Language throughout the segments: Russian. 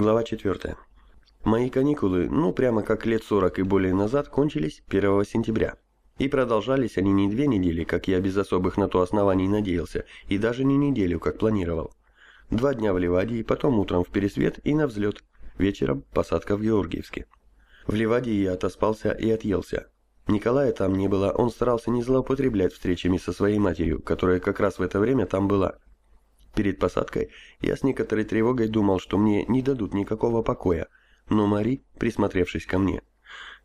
Глава 4. Мои каникулы, ну прямо как лет 40 и более назад, кончились 1 сентября. И продолжались они не две недели, как я без особых на то оснований надеялся, и даже не неделю, как планировал. Два дня в Ливадии, потом утром в Пересвет и на взлет. Вечером посадка в Георгиевске. В Ливадии я отоспался и отъелся. Николая там не было, он старался не злоупотреблять встречами со своей матерью, которая как раз в это время там была. Перед посадкой я с некоторой тревогой думал, что мне не дадут никакого покоя, но Мари, присмотревшись ко мне,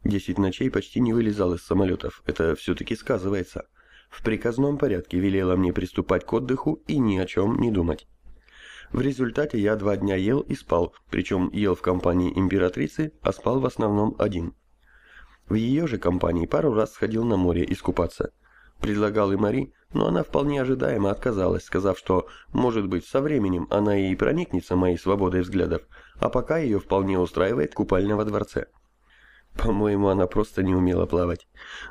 десять ночей почти не вылезал из самолетов, это все-таки сказывается. В приказном порядке велела мне приступать к отдыху и ни о чем не думать. В результате я два дня ел и спал, причем ел в компании императрицы, а спал в основном один. В ее же компании пару раз сходил на море искупаться. Предлагал и Мари, но она вполне ожидаемо отказалась, сказав, что, может быть, со временем она и проникнется моей свободой взглядов, а пока ее вполне устраивает купальня во дворце. По-моему, она просто не умела плавать.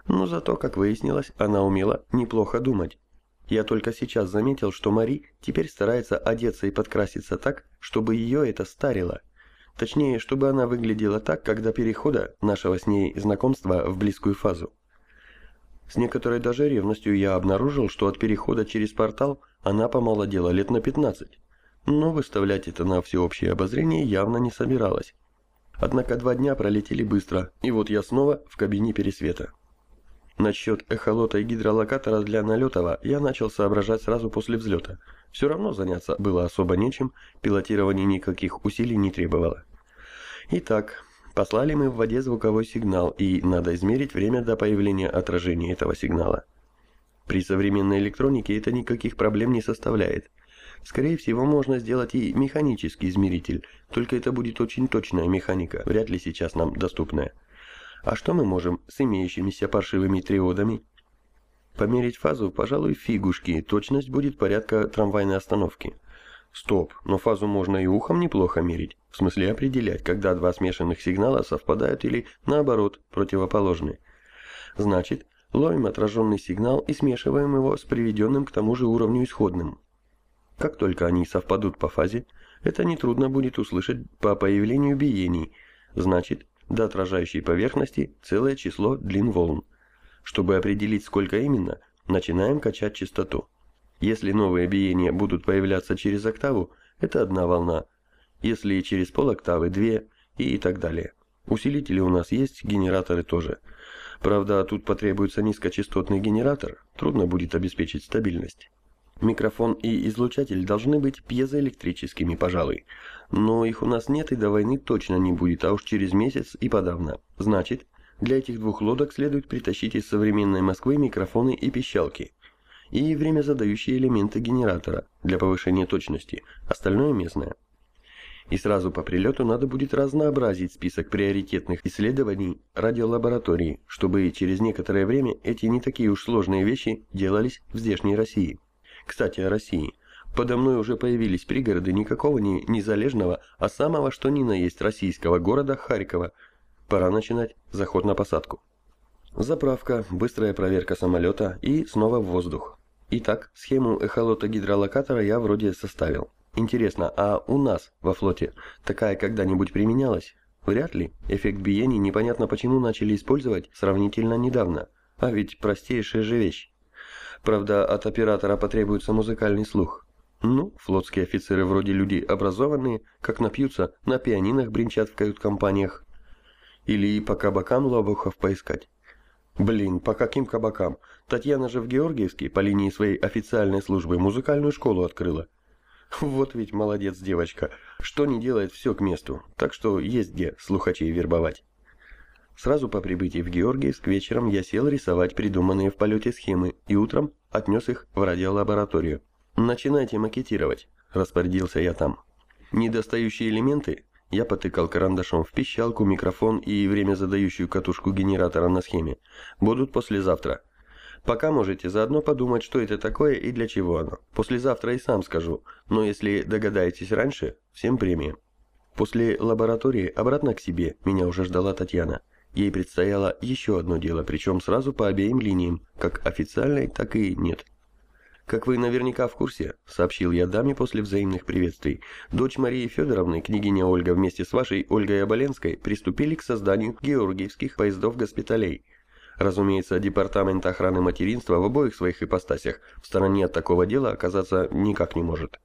Но зато, как выяснилось, она умела неплохо думать. Я только сейчас заметил, что Мари теперь старается одеться и подкраситься так, чтобы ее это старило. Точнее, чтобы она выглядела так, когда перехода нашего с ней знакомства в близкую фазу. С некоторой даже ревностью я обнаружил, что от перехода через портал она помолодела лет на 15. Но выставлять это на всеобщее обозрение явно не собиралась. Однако два дня пролетели быстро, и вот я снова в кабине пересвета. Насчет эхолота и гидролокатора для налетова я начал соображать сразу после взлета. Все равно заняться было особо нечем, пилотирование никаких усилий не требовало. Итак, Послали мы в воде звуковой сигнал, и надо измерить время до появления отражения этого сигнала. При современной электронике это никаких проблем не составляет. Скорее всего, можно сделать и механический измеритель, только это будет очень точная механика, вряд ли сейчас нам доступная. А что мы можем с имеющимися паршивыми триодами? Померить фазу, пожалуй, фигушки, точность будет порядка трамвайной остановки. Стоп, но фазу можно и ухом неплохо мерить. В смысле определять, когда два смешанных сигнала совпадают или, наоборот, противоположны. Значит, ловим отраженный сигнал и смешиваем его с приведенным к тому же уровню исходным. Как только они совпадут по фазе, это нетрудно будет услышать по появлению биений, значит, до отражающей поверхности целое число длин волн. Чтобы определить, сколько именно, начинаем качать частоту. Если новые биения будут появляться через октаву, это одна волна. Если через полоктавы – две и так далее. Усилители у нас есть, генераторы тоже. Правда, тут потребуется низкочастотный генератор, трудно будет обеспечить стабильность. Микрофон и излучатель должны быть пьезоэлектрическими, пожалуй. Но их у нас нет и до войны точно не будет, а уж через месяц и подавно. Значит, для этих двух лодок следует притащить из современной Москвы микрофоны и пищалки и время задающие элементы генератора для повышения точности, остальное местное. И сразу по прилету надо будет разнообразить список приоритетных исследований радиолаборатории, чтобы через некоторое время эти не такие уж сложные вещи делались в здешней России. Кстати, о России. Подо мной уже появились пригороды никакого не незалежного, а самого что ни на есть российского города Харькова. Пора начинать заход на посадку. Заправка, быстрая проверка самолета и снова в воздух. Итак, схему эхолота гидролокатора я вроде составил. Интересно, а у нас во флоте такая когда-нибудь применялась? Вряд ли. Эффект биений непонятно почему начали использовать сравнительно недавно. А ведь простейшая же вещь. Правда, от оператора потребуется музыкальный слух. Ну, флотские офицеры вроде люди образованные, как напьются, на пианинах бренчат в кают-компаниях. Или по кабакам лобухов поискать. Блин, по каким кабакам? Татьяна же в Георгиевске по линии своей официальной службы музыкальную школу открыла. Вот ведь молодец девочка. Что не делает, все к месту. Так что есть где слухачей вербовать. Сразу по прибытии в Георгиевск вечером я сел рисовать придуманные в полете схемы и утром отнес их в радиолабораторию. «Начинайте макетировать», – распорядился я там. Недостающие элементы я потыкал карандашом в пищалку, микрофон и время задающую катушку генератора на схеме. Будут послезавтра. Пока можете заодно подумать, что это такое и для чего оно. Послезавтра и сам скажу, но если догадаетесь раньше, всем премия. После лаборатории обратно к себе меня уже ждала Татьяна. Ей предстояло еще одно дело, причем сразу по обеим линиям, как официальной, так и нет. Как вы наверняка в курсе, сообщил я даме после взаимных приветствий, дочь Марии Федоровны, княгиня Ольга вместе с вашей Ольгой Оболенской приступили к созданию георгиевских поездов-госпиталей. Разумеется, департамент охраны материнства в обоих своих ипостасях в стороне от такого дела оказаться никак не может.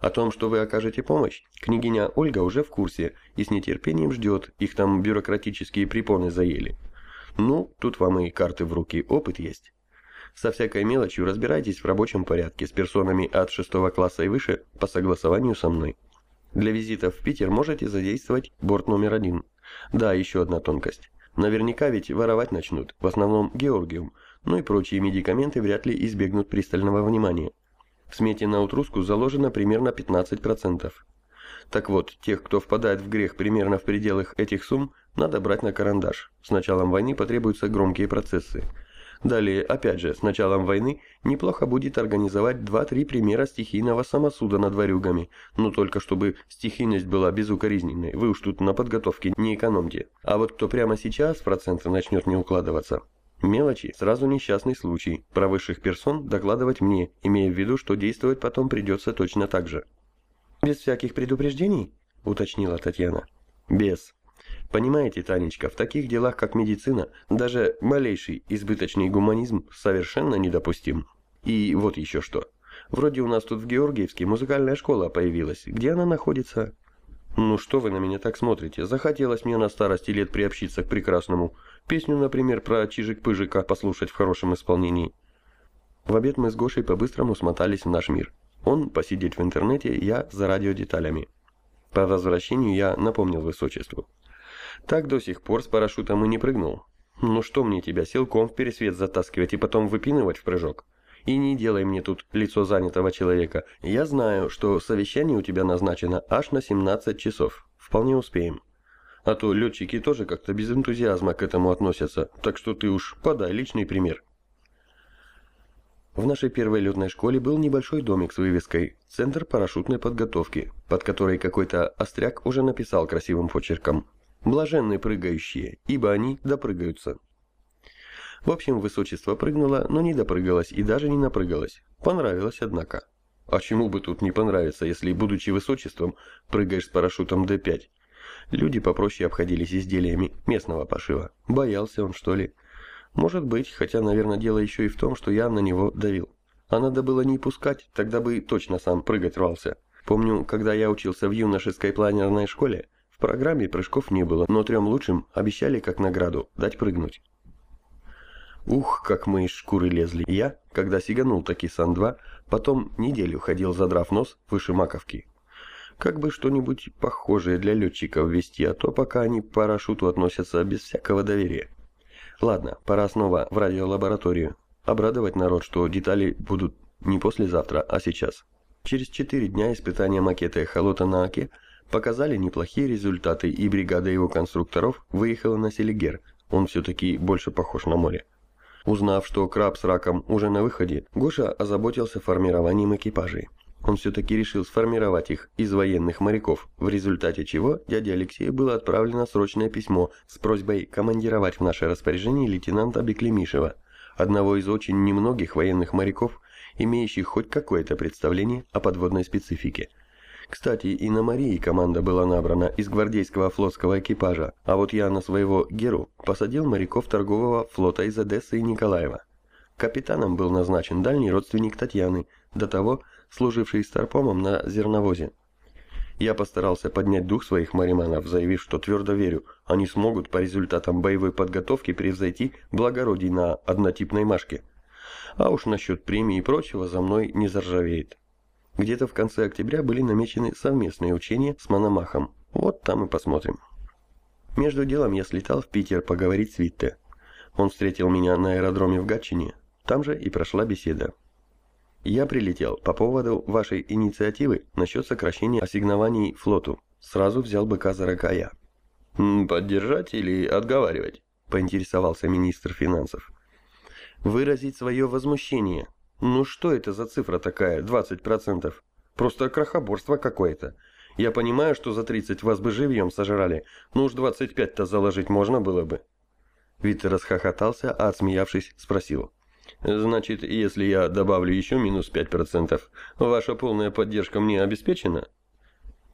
О том, что вы окажете помощь, княгиня Ольга уже в курсе и с нетерпением ждет, их там бюрократические препоны заели. Ну, тут вам и карты в руки, опыт есть. Со всякой мелочью разбирайтесь в рабочем порядке с персонами от 6 класса и выше по согласованию со мной. Для визитов в Питер можете задействовать борт номер один. Да, еще одна тонкость. Наверняка ведь воровать начнут, в основном Георгиум, ну и прочие медикаменты вряд ли избегнут пристального внимания. В смете на утруску заложено примерно 15%. Так вот, тех, кто впадает в грех примерно в пределах этих сумм, надо брать на карандаш. С началом войны потребуются громкие процессы. Далее, опять же, с началом войны неплохо будет организовать 2-3 примера стихийного самосуда над варюгами, но только чтобы стихийность была безукоризненной, вы уж тут на подготовке не экономьте. А вот кто прямо сейчас в проценты начнет не укладываться, Мелочи, сразу несчастный случай. Про высших персон докладывать мне, имея в виду, что действовать потом придется точно так же. «Без всяких предупреждений?» – уточнила Татьяна. «Без. Понимаете, Танечка, в таких делах, как медицина, даже малейший избыточный гуманизм совершенно недопустим. И вот еще что. Вроде у нас тут в Георгиевске музыкальная школа появилась. Где она находится?» «Ну что вы на меня так смотрите? Захотелось мне на старости лет приобщиться к прекрасному. Песню, например, про Чижик-Пыжика послушать в хорошем исполнении». В обед мы с Гошей по-быстрому смотались в наш мир. Он посидеть в интернете, я за радиодеталями. По возвращению я напомнил высочеству. Так до сих пор с парашютом и не прыгнул. Ну что мне тебя силком в пересвет затаскивать и потом выпинывать в прыжок? И не делай мне тут лицо занятого человека. Я знаю, что совещание у тебя назначено аж на 17 часов. Вполне успеем. А то летчики тоже как-то без энтузиазма к этому относятся, так что ты уж подай личный пример. В нашей первой летной школе был небольшой домик с вывеской «Центр парашютной подготовки», под которой какой-то остряк уже написал красивым почерком «Блаженные прыгающие, ибо они допрыгаются». В общем, высочество прыгнуло, но не допрыгалось и даже не напрыгалось. Понравилось, однако. А чему бы тут не понравиться, если, будучи высочеством, прыгаешь с парашютом Д-5? Люди попроще обходились изделиями местного пошива. Боялся он, что ли? Может быть, хотя, наверное, дело еще и в том, что я на него давил. А надо было не пускать, тогда бы точно сам прыгать рвался. Помню, когда я учился в юношеской планерной школе, программе прыжков не было, но трем лучшим обещали как награду дать прыгнуть. Ух, как мы из шкуры лезли. Я, когда сиганул таки Сан-2, потом неделю ходил, задрав нос выше маковки. Как бы что-нибудь похожее для летчиков вести, а то пока они к парашюту относятся без всякого доверия. Ладно, пора снова в радиолабораторию. Обрадовать народ, что детали будут не послезавтра, а сейчас. Через четыре дня испытания макета эхолота на Оке показали неплохие результаты, и бригада его конструкторов выехала на Селигер. Он все-таки больше похож на море. Узнав, что краб с раком уже на выходе, Гоша озаботился формированием экипажей. Он все-таки решил сформировать их из военных моряков, в результате чего дяде Алексею было отправлено срочное письмо с просьбой командировать в наше распоряжение лейтенанта Беклемишева, одного из очень немногих военных моряков, имеющих хоть какое-то представление о подводной специфике. Кстати, и на Марии команда была набрана из гвардейского флотского экипажа, а вот я на своего Геру посадил моряков торгового флота из Одессы и Николаева. Капитаном был назначен дальний родственник Татьяны, до того служивший старпомом на зерновозе. Я постарался поднять дух своих мариманов, заявив, что твердо верю, они смогут по результатам боевой подготовки превзойти благородий на однотипной машке. А уж насчет премии и прочего за мной не заржавеет. Где-то в конце октября были намечены совместные учения с Мономахом. Вот там и посмотрим. Между делом я слетал в Питер поговорить с Витте. Он встретил меня на аэродроме в Гатчине. Там же и прошла беседа. Я прилетел по поводу вашей инициативы насчет сокращения ассигнований флоту. Сразу взял быка за рога. «Поддержать или отговаривать?» – поинтересовался министр финансов. «Выразить свое возмущение. Ну что это за цифра такая, 20%? Просто крохоборство какое-то. Я понимаю, что за 30 вас бы живьем сожрали, но уж 25-то заложить можно было бы». Витер расхохотался, а отсмеявшись, спросил. Значит, если я добавлю еще минус 5%, ваша полная поддержка мне обеспечена?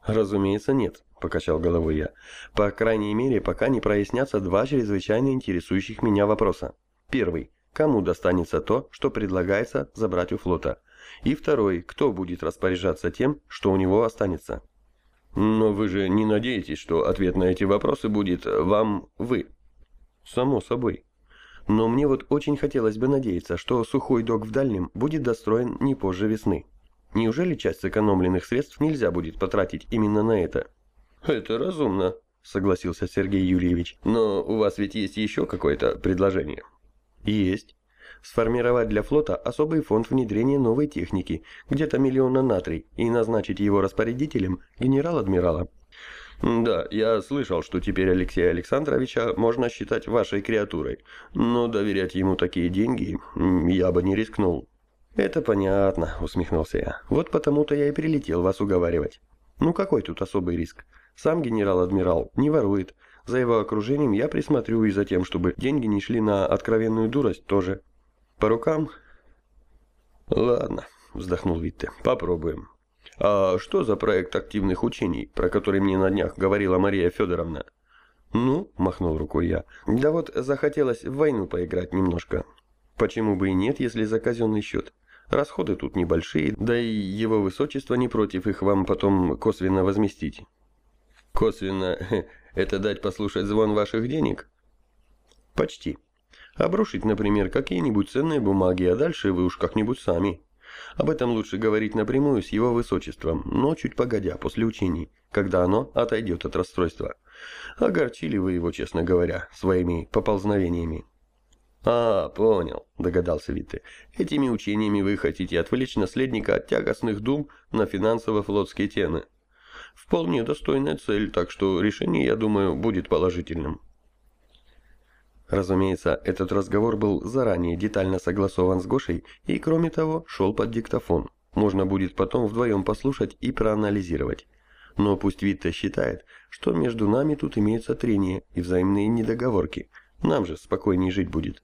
Разумеется, нет, покачал головой я. По крайней мере, пока не прояснятся два чрезвычайно интересующих меня вопроса. Первый. Кому достанется то, что предлагается забрать у флота? И второй. Кто будет распоряжаться тем, что у него останется? Но вы же не надеетесь, что ответ на эти вопросы будет вам вы? Само собой. Но мне вот очень хотелось бы надеяться, что сухой док в дальнем будет достроен не позже весны. Неужели часть сэкономленных средств нельзя будет потратить именно на это? Это разумно, согласился Сергей Юрьевич. Но у вас ведь есть еще какое-то предложение? Есть. Сформировать для флота особый фонд внедрения новой техники, где-то миллиона на три, и назначить его распорядителем генерал-адмирала. «Да, я слышал, что теперь Алексея Александровича можно считать вашей креатурой, но доверять ему такие деньги я бы не рискнул». «Это понятно», — усмехнулся я. «Вот потому-то я и прилетел вас уговаривать. Ну какой тут особый риск? Сам генерал-адмирал не ворует. За его окружением я присмотрю и за тем, чтобы деньги не шли на откровенную дурость тоже. По рукам?» «Ладно», — вздохнул Витте, — «попробуем». «А что за проект активных учений, про который мне на днях говорила Мария Федоровна?» «Ну», — махнул рукой я, — «да вот захотелось в войну поиграть немножко. Почему бы и нет, если за казенный счет? Расходы тут небольшие, да и его высочество не против их вам потом косвенно возместить». «Косвенно — это дать послушать звон ваших денег?» «Почти. Обрушить, например, какие-нибудь ценные бумаги, а дальше вы уж как-нибудь сами». Об этом лучше говорить напрямую с его высочеством, но чуть погодя, после учений, когда оно отойдет от расстройства. Огорчили вы его, честно говоря, своими поползновениями. «А, понял», — догадался Витте. «Этими учениями вы хотите отвлечь наследника от тягостных дум на финансово-флотские темы. Вполне достойная цель, так что решение, я думаю, будет положительным». Разумеется, этот разговор был заранее детально согласован с Гошей и, кроме того, шел под диктофон. Можно будет потом вдвоем послушать и проанализировать. Но пусть Витта считает, что между нами тут имеются трения и взаимные недоговорки. Нам же спокойнее жить будет.